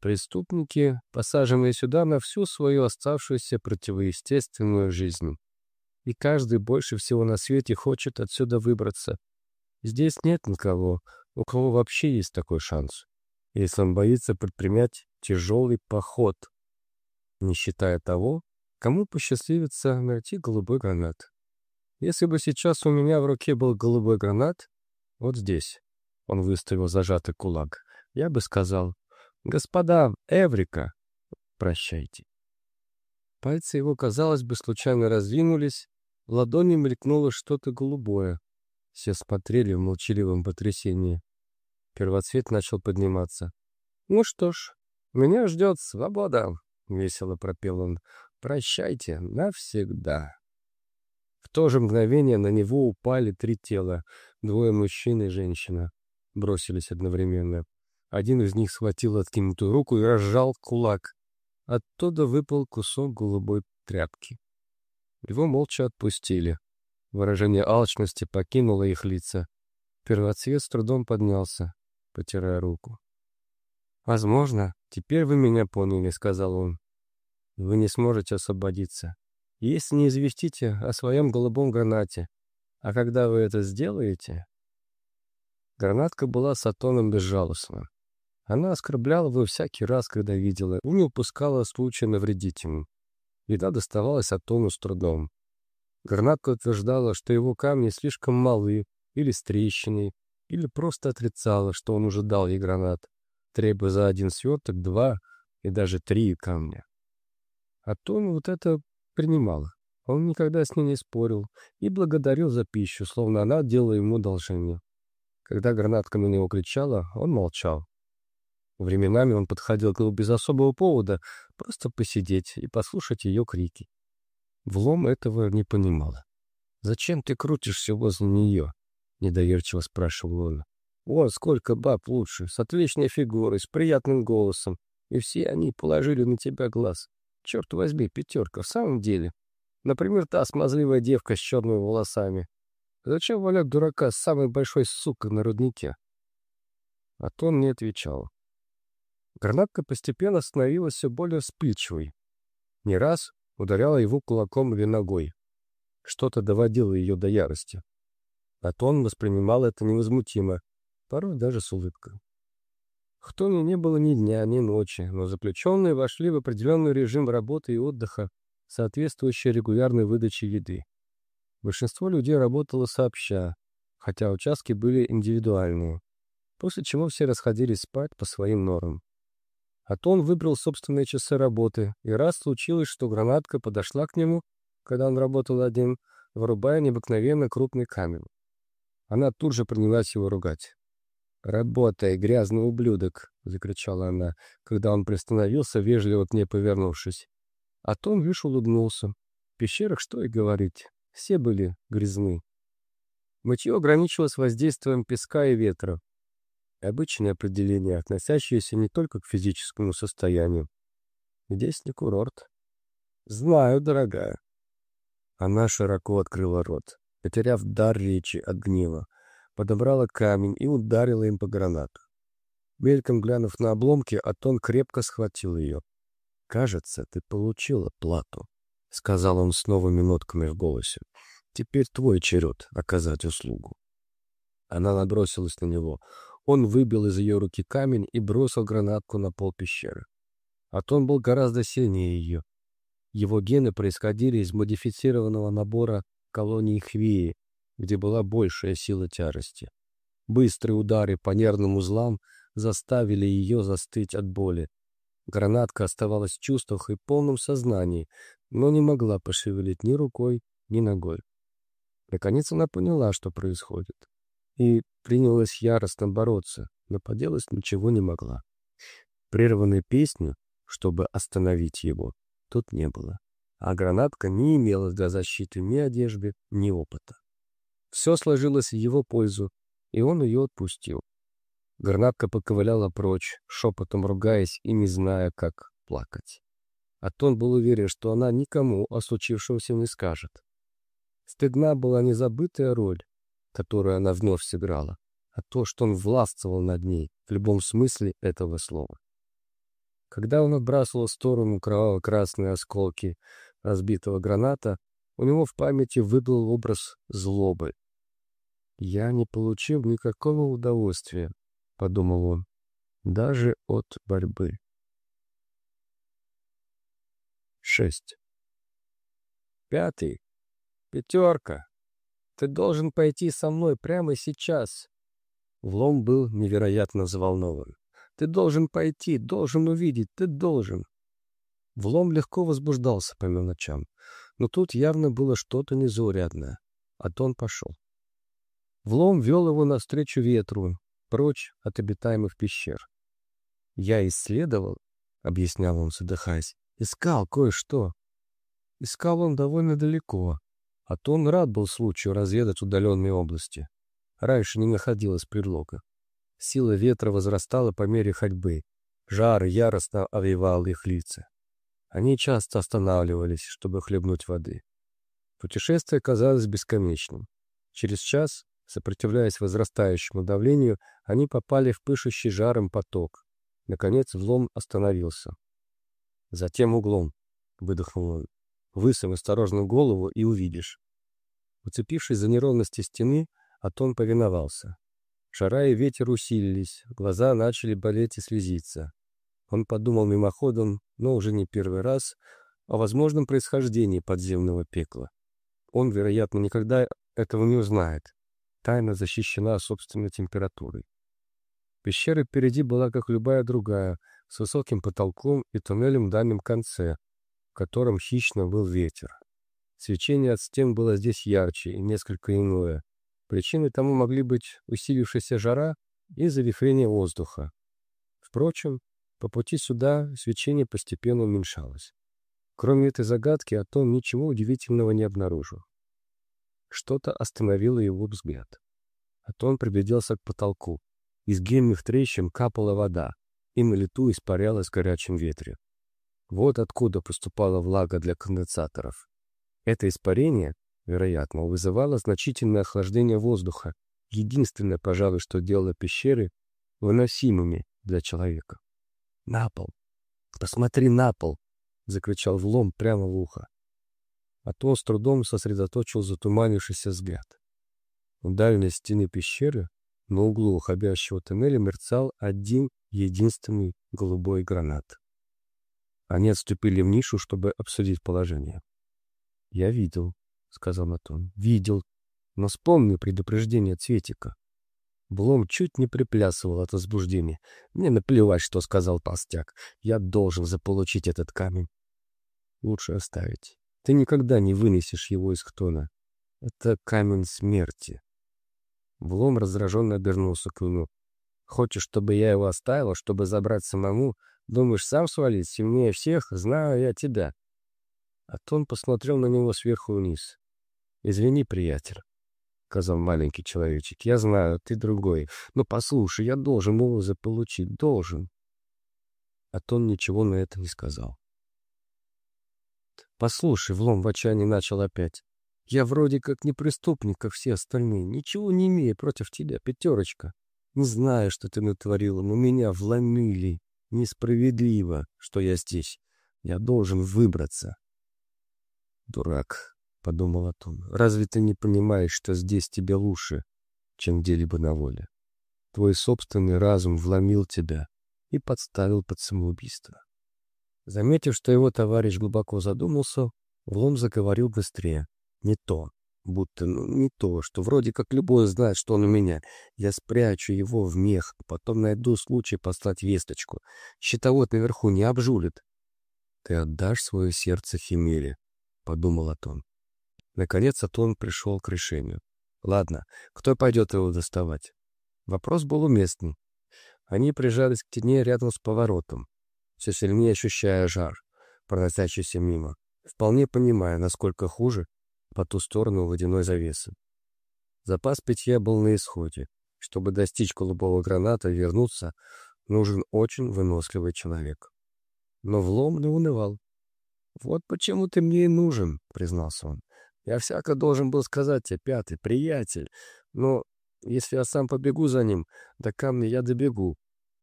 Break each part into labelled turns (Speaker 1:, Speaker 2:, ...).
Speaker 1: Преступники, посаженные сюда на всю свою оставшуюся противоестественную жизнь. И каждый больше всего на свете хочет отсюда выбраться. Здесь нет никого, у кого вообще есть такой шанс, если он боится предпринять тяжелый поход, не считая того, кому посчастливится найти голубой гранат. Если бы сейчас у меня в руке был голубой гранат, вот здесь, он выставил зажатый кулак, я бы сказал, «Господа, Эврика, прощайте». Пальцы его, казалось бы, случайно раздвинулись, в ладони мелькнуло что-то голубое. Все смотрели в молчаливом потрясении. Первоцвет начал подниматься. «Ну что ж, меня ждет свобода», — весело пропел он. «Прощайте навсегда». В то же мгновение на него упали три тела, двое мужчин и женщина. Бросились одновременно. Один из них схватил откинутую руку и разжал кулак. Оттуда выпал кусок голубой тряпки. Его молча отпустили. Выражение алчности покинуло их лица. Первоцвет с трудом поднялся, потирая руку. «Возможно, теперь вы меня поняли», — сказал он. «Вы не сможете освободиться, если не известите о своем голубом гранате. А когда вы это сделаете...» Гранатка была с Атоном безжалостна. Она оскорбляла его всякий раз, когда видела, и не упускала случая навредить ему. Еда доставалась Атону с трудом. Гранатка утверждала, что его камни слишком малы или с трещиной, или просто отрицала, что он уже дал ей гранат, требуя за один сверток два и даже три камня. Атон вот это принимала. Он никогда с ней не спорил и благодарил за пищу, словно она делала ему одолжение. Когда гранатка на него кричала, он молчал. Временами он подходил к ней без особого повода, просто посидеть и послушать ее крики. Влом этого не понимала. «Зачем ты крутишься возле нее?» — недоверчиво спрашивал он. «Вот сколько баб лучше, с отличной фигурой, с приятным голосом, и все они положили на тебя глаз. Черт возьми, пятерка, в самом деле. Например, та смазливая девка с черными волосами. Зачем валять дурака с самой большой сукой на руднике?» А он не отвечал. Гранатка постепенно становилась все более вспыльчивой. Не раз ударяла его кулаком или ногой. Что-то доводило ее до ярости. А Тон воспринимал это невозмутимо, порой даже с улыбкой. В Тоне не было ни дня, ни ночи, но заключенные вошли в определенный режим работы и отдыха, соответствующий регулярной выдаче еды. Большинство людей работало сообща, хотя участки были индивидуальные, после чего все расходились спать по своим нормам. А то он выбрал собственные часы работы, и раз случилось, что гранатка подошла к нему, когда он работал один, вырубая необыкновенно крупный камень. Она тут же принялась его ругать. «Работай, грязный ублюдок!» — закричала она, когда он приостановился, вежливо к ней повернувшись. А Том лишь улыбнулся. В пещерах что и говорить, все были грязны. Мытье ограничивалось воздействием песка и ветра, Обычное определение, относящееся не только к физическому состоянию. Здесь не курорт. Знаю, дорогая. Она широко открыла рот, потеряв дар речи от гнева, подобрала камень и ударила им по гранату. Мельком глянув на обломки, Атон крепко схватил ее. «Кажется, ты получила плату», — сказал он с новыми нотками в голосе. «Теперь твой черед оказать услугу». Она набросилась на него. Он выбил из ее руки камень и бросил гранатку на пол пещеры. Атон был гораздо сильнее ее. Его гены происходили из модифицированного набора колоний Хвеи, где была большая сила тяжести. Быстрые удары по нервным узлам заставили ее застыть от боли. Гранатка оставалась в чувствах и полном сознании, но не могла пошевелить ни рукой, ни ногой. Наконец она поняла, что происходит и принялась яростно бороться, но поделать ничего не могла. Прерванной песню, чтобы остановить его, тут не было, а гранатка не имела для защиты ни одежды, ни опыта. Все сложилось в его пользу, и он ее отпустил. Гранатка поковыляла прочь, шепотом ругаясь и не зная, как плакать. А Тон был уверен, что она никому о случившемся не скажет. Стыдна была незабытая роль, которую она вновь сыграла, а то, что он властвовал над ней в любом смысле этого слова. Когда он отбрасывал в сторону кроваво-красные осколки разбитого граната, у него в памяти выплыл образ злобы. «Я не получил никакого удовольствия», — подумал он, — «даже от борьбы». 6. Пятый. Пятерка. Ты должен пойти со мной прямо сейчас. Влом был невероятно взволнован. Ты должен пойти, должен увидеть, ты должен. Влом легко возбуждался по мелочам, но тут явно было что-то незаурядное. А то он пошел. Влом вел его навстречу ветру, прочь от обитаемых пещер. «Я исследовал», — объяснял он, задыхаясь, — «искал кое-что». Искал он довольно далеко, а то он рад был случаю разведать удаленные области. Раньше не находилось предлога. Сила ветра возрастала по мере ходьбы. Жар яростно овивал их лица. Они часто останавливались, чтобы хлебнуть воды. Путешествие казалось бесконечным. Через час, сопротивляясь возрастающему давлению, они попали в пышущий жаром поток. Наконец влом остановился. «Затем углом», — выдохнул он. «Высунь осторожно голову и увидишь». Уцепившись за неровности стены, Атон повиновался. Шара и ветер усилились, глаза начали болеть и слезиться. Он подумал мимоходом, но уже не первый раз, о возможном происхождении подземного пекла. Он, вероятно, никогда этого не узнает. Тайна защищена собственной температурой. Пещера впереди была, как любая другая, с высоким потолком и туннелем в дальнем конце, котором хищно был ветер. Свечение от стен было здесь ярче и несколько иное. Причиной тому могли быть усилившаяся жара и завихрение воздуха. Впрочем, по пути сюда свечение постепенно уменьшалось. Кроме этой загадки, о том ничего удивительного не обнаружил. Что-то остановило его взгляд. А то он пригляделся к потолку. Из гельных трещин капала вода, и на лету испарялась в горячем ветре. Вот откуда поступала влага для конденсаторов. Это испарение, вероятно, вызывало значительное охлаждение воздуха, единственное, пожалуй, что делало пещеры выносимыми для человека. «На пол! Посмотри на пол!» — закричал влом прямо в ухо. А то с трудом сосредоточил затуманившийся взгляд. У дальней стены пещеры на углу уходящего тоннеля мерцал один единственный голубой гранат. Они отступили в нишу, чтобы обсудить положение. «Я видел», — сказал Матон. «Видел. Но вспомни предупреждение Цветика. Блом чуть не приплясывал от возбуждения. Мне наплевать, что сказал толстяк. Я должен заполучить этот камень. Лучше оставить. Ты никогда не вынесешь его из хтона. Это камень смерти. Блом раздраженно обернулся к нему. Хочешь, чтобы я его оставил, чтобы забрать самому? Думаешь, сам свалить сильнее всех? Знаю я тебя. А Тон посмотрел на него сверху вниз. «Извини, приятель», — сказал маленький человечек. «Я знаю, ты другой. Но послушай, я должен его заполучить. Должен». А Тон ничего на это не сказал. «Послушай», — влом в отчаянии начал опять. «Я вроде как не преступник, как все остальные. Ничего не имею против тебя, пятерочка. Не знаю, что ты натворила, но меня вломили. Несправедливо, что я здесь. Я должен выбраться». «Дурак», — подумал Атон, — «разве ты не понимаешь, что здесь тебе лучше, чем где-либо на воле? Твой собственный разум вломил тебя и подставил под самоубийство». Заметив, что его товарищ глубоко задумался, Влом заговорил быстрее. «Не то, будто ну, не то, что вроде как любой знает, что он у меня. Я спрячу его в мех, потом найду случай послать весточку. Щитовод наверху не обжулит. Ты отдашь свое сердце Химере, подумал Атон. Наконец Атон пришел к решению. Ладно, кто пойдет его доставать? Вопрос был уместный. Они прижались к тени рядом с поворотом, все сильнее ощущая жар, проносящийся мимо, вполне понимая, насколько хуже по ту сторону водяной завесы. Запас питья был на исходе. Чтобы достичь голубого граната и вернуться, нужен очень выносливый человек. Но влом не унывал. «Вот почему ты мне и нужен», — признался он. «Я всяко должен был сказать тебе, пятый, приятель. Но если я сам побегу за ним, до камня я добегу.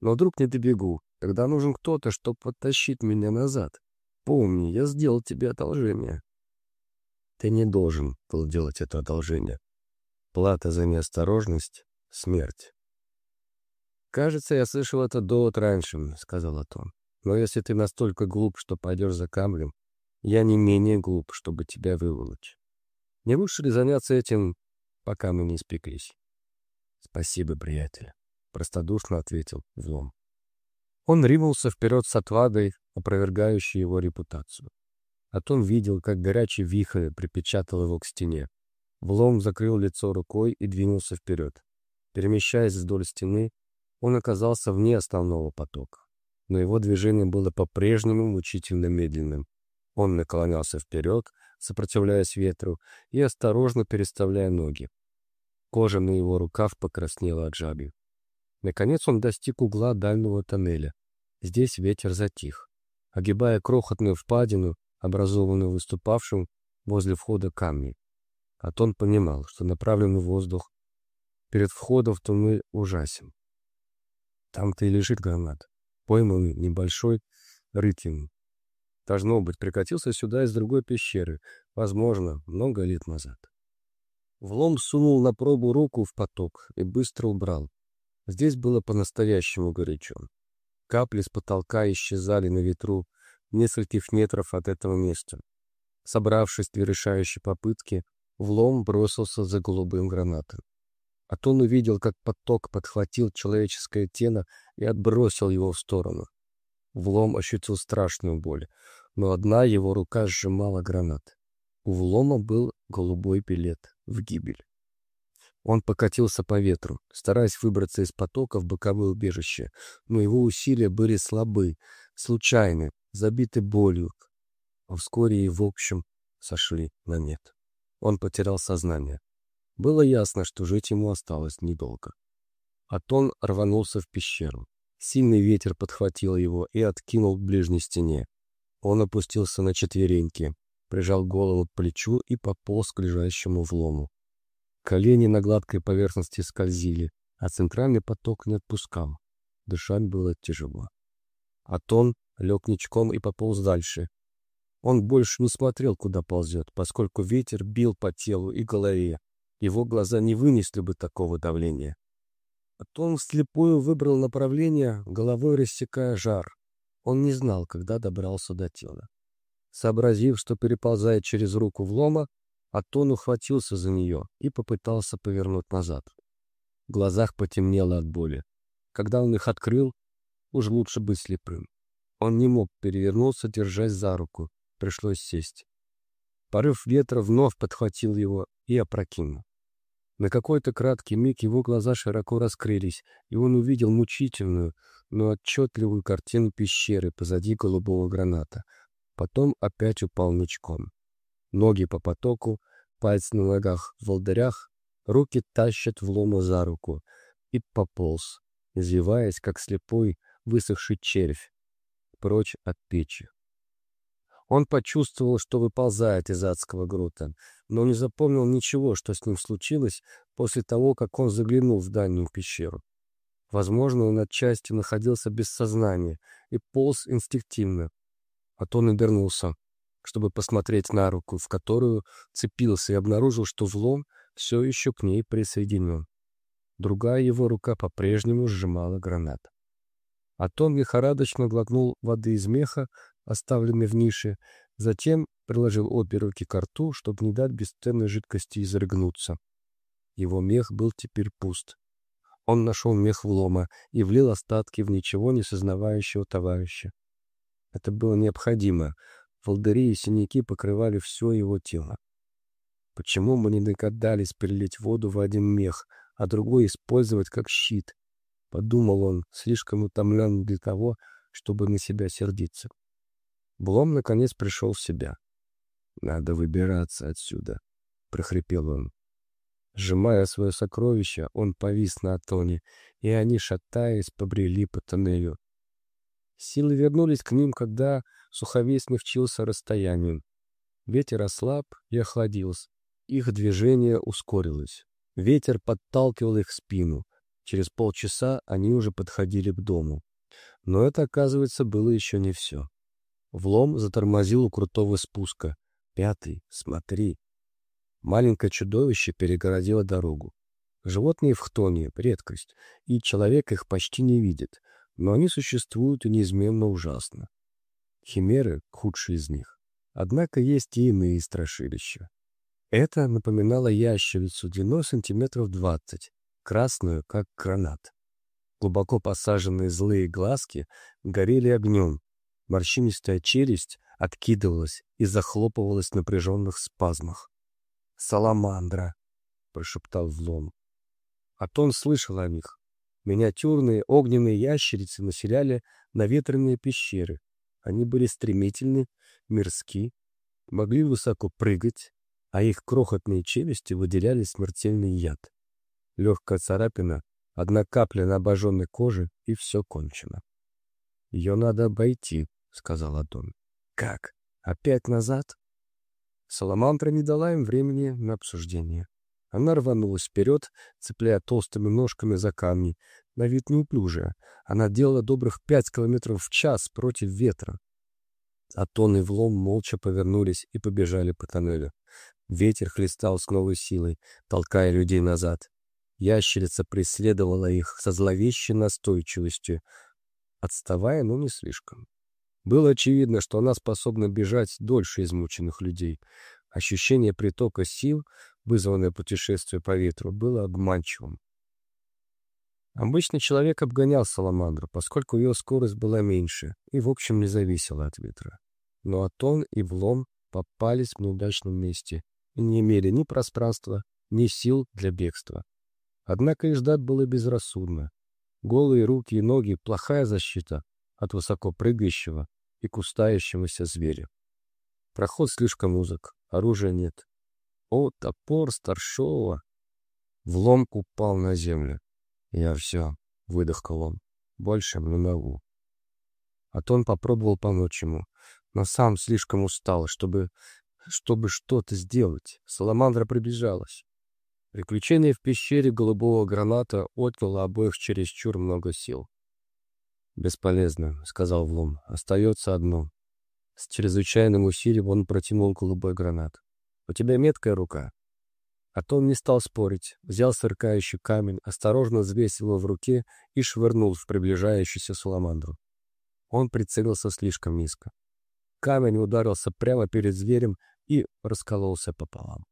Speaker 1: Но вдруг не добегу, Тогда нужен кто-то, чтобы подтащить меня назад. Помни, я сделал тебе одолжение. Ты не должен был делать это одолжение. Плата за неосторожность — смерть. «Кажется, я слышал это довод раньше», — сказал Атон. «Но если ты настолько глуп, что пойдешь за камнем, я не менее глуп, чтобы тебя выволочь. Не лучше ли заняться этим, пока мы не испеклись?» «Спасибо, приятель», — простодушно ответил Влом. Он ринулся вперед с отвадой, опровергающей его репутацию. Атон видел, как горячий вихрь припечатал его к стене. Влом закрыл лицо рукой и двинулся вперед. Перемещаясь вдоль стены, он оказался вне основного потока. Но его движение было по-прежнему мучительно медленным. Он наклонялся вперед, сопротивляясь ветру, и осторожно переставляя ноги. Кожа на его рукав покраснела от жаби. Наконец он достиг угла дальнего тоннеля. Здесь ветер затих. Огибая крохотную впадину, образованную выступавшим возле входа камней, Атон понимал, что направленный воздух перед входом в туннель ужасен. Там-то и лежит гранат, пойманный небольшой рытин. Должно быть, прикатился сюда из другой пещеры, возможно, много лет назад. Влом сунул на пробу руку в поток и быстро убрал. Здесь было по-настоящему горячо. Капли с потолка исчезали на ветру нескольких метров от этого места. Собравшись для решающей попытки, Влом бросился за голубым гранатом. А то он увидел, как поток подхватил человеческое тело и отбросил его в сторону. Влом ощутил страшную боль, но одна его рука сжимала гранат. У Влома был голубой билет в гибель. Он покатился по ветру, стараясь выбраться из потока в боковое убежище, но его усилия были слабы, случайны, забиты болью, а вскоре и в общем сошли на нет. Он потерял сознание. Было ясно, что жить ему осталось недолго. Атон рванулся в пещеру. Сильный ветер подхватил его и откинул к ближней стене. Он опустился на четвереньки, прижал голову к плечу и пополз к лежащему влому. Колени на гладкой поверхности скользили, а центральный поток не отпускал. Дышать было тяжело. Атон лег ничком и пополз дальше, он больше не смотрел, куда ползет, поскольку ветер бил по телу и голове. Его глаза не вынесли бы такого давления. Потом вслепую выбрал направление, головой рассекая жар. Он не знал, когда добрался до тела. Сообразив, что переползает через руку влома, Атон ухватился за нее и попытался повернуть назад. В глазах потемнело от боли. Когда он их открыл, уж лучше быть слепым. Он не мог перевернуться, держась за руку, пришлось сесть. Порыв ветра вновь подхватил его и опрокинул. На какой-то краткий миг его глаза широко раскрылись, и он увидел мучительную, но отчетливую картину пещеры позади голубого граната. Потом опять упал ничком. Ноги по потоку, пальцы на ногах в волдырях, руки тащат в лому за руку, и пополз, извиваясь, как слепой высохший червь, прочь от печи. Он почувствовал, что выползает из адского грота, но не запомнил ничего, что с ним случилось после того, как он заглянул в дальнюю пещеру. Возможно, он отчасти находился без сознания и полз инстинктивно. А то набернулся, чтобы посмотреть на руку, в которую цепился и обнаружил, что влом все еще к ней присоединен. Другая его рука по-прежнему сжимала гранат. Атон лихорадочно глотнул воды из меха, оставленной в нише, затем приложил обе руки к рту, чтобы не дать бесценной жидкости изрыгнуться. Его мех был теперь пуст. Он нашел мех влома и влил остатки в ничего не сознавающего товарища. Это было необходимо. Волдыри и синяки покрывали все его тело. Почему мы не догадались перелить воду в один мех, а другой использовать как щит? Подумал он, слишком утомлен для того, чтобы на себя сердиться. Блом наконец пришел в себя. «Надо выбираться отсюда», — прохрипел он. Сжимая свое сокровище, он повис на Атоне, и они, шатаясь, побрели по тоннелю. Силы вернулись к ним, когда суховей смягчился расстоянием. Ветер ослаб и охладился. Их движение ускорилось. Ветер подталкивал их в спину. Через полчаса они уже подходили к дому. Но это, оказывается, было еще не все. Влом затормозил у крутого спуска. «Пятый, смотри!» Маленькое чудовище перегородило дорогу. Животные в хтоне — редкость, и человек их почти не видит, но они существуют и неизменно ужасно. Химеры — худшие из них. Однако есть и иные страшилища. Это напоминало ящерицу длиной сантиметров двадцать, красную, как гранат. Глубоко посаженные злые глазки горели огнем, морщинистая челюсть откидывалась и захлопывалась в напряженных спазмах. «Саламандра!» — прошептал Влом. Атон слышал о них. Миниатюрные огненные ящерицы населяли наветренные пещеры. Они были стремительны, мирски, могли высоко прыгать, а их крохотные челюсти выделяли смертельный яд. Легкая царапина, одна капля на обожженной коже, и все кончено. «Ее надо обойти», — сказал Адон. «Как? Опять назад?» Саламандра не дала им времени на обсуждение. Она рванулась вперед, цепляя толстыми ножками за камни. На вид неуклюжая. Она делала добрых пять километров в час против ветра. Атон и Влом молча повернулись и побежали по тоннелю. Ветер хлестал с новой силой, толкая людей назад. Ящерица преследовала их со зловещей настойчивостью, отставая, но не слишком. Было очевидно, что она способна бежать дольше измученных людей. Ощущение притока сил, вызванное путешествием по ветру, было обманчивым. Обычно человек обгонял саламандру, поскольку ее скорость была меньше и, в общем, не зависела от ветра. Но Атон и Влом попались в неудачном месте, и не имели ни пространства, ни сил для бегства. Однако и ждать было безрассудно. Голые руки и ноги — плохая защита от высоко прыгающего и кустающегося зверя. Проход слишком узок, оружия нет. О, топор старшова! Влом упал на землю. Я все, — выдохнул он, — больше не могу. Атон попробовал помочь ему, но сам слишком устал, чтобы чтобы что-то сделать. Саламандра приближалась. Приключение в пещере голубого граната отняло обоих чересчур много сил. «Бесполезно», — сказал Влом. «Остается одно». С чрезвычайным усилием он протянул голубой гранат. «У тебя меткая рука». А Том не стал спорить, взял сверкающий камень, осторожно взвесил его в руке и швырнул в приближающуюся саламандру. Он прицелился слишком низко. Камень ударился прямо перед зверем и раскололся пополам.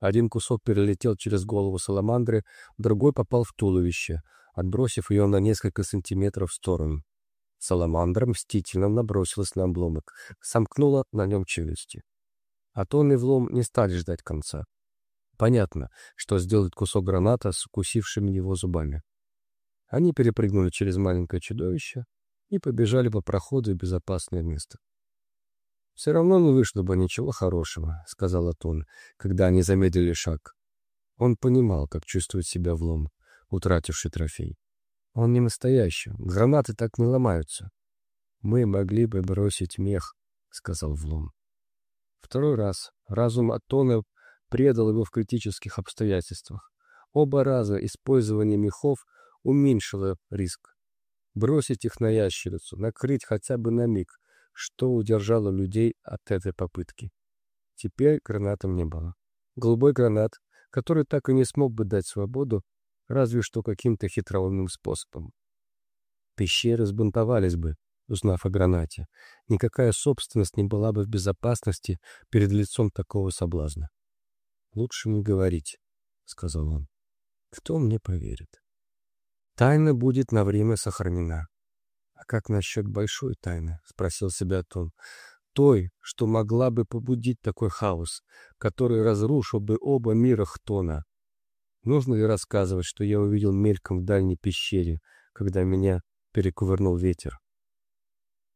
Speaker 1: Один кусок перелетел через голову саламандры, другой попал в туловище, отбросив ее на несколько сантиметров в сторону. Саламандра мстительно набросилась на обломок, сомкнула на нем челюсти. А Тон и Влом не стали ждать конца. Понятно, что сделает кусок граната с укусившими его зубами. Они перепрыгнули через маленькое чудовище и побежали по проходу в безопасное место. «Все равно не вышло бы ничего хорошего», — сказал Атон, когда они замедлили шаг. Он понимал, как чувствует себя влом, утративший трофей. Он не настоящий, гранаты так не ломаются. «Мы могли бы бросить мех», — сказал Влом. Второй раз разум Атона предал его в критических обстоятельствах. Оба раза использование мехов уменьшило риск. Бросить их на ящерицу, накрыть хотя бы на миг, что удержало людей от этой попытки. Теперь гранатом не было. Голубой гранат, который так и не смог бы дать свободу, разве что каким-то хитроумным способом. Пещеры сбунтовались бы, узнав о гранате. Никакая собственность не была бы в безопасности перед лицом такого соблазна. «Лучше не говорить», — сказал он. «Кто мне поверит?» «Тайна будет на время сохранена. «А как насчет большой тайны?» — спросил себя Том. «Той, что могла бы побудить такой хаос, который разрушил бы оба мира Хтона. Нужно ли рассказывать, что я увидел мельком в дальней пещере, когда меня перекувырнул ветер?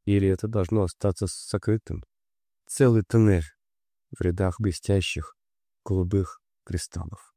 Speaker 1: Или это должно остаться сокрытым? Целый тоннель в рядах блестящих голубых кристаллов.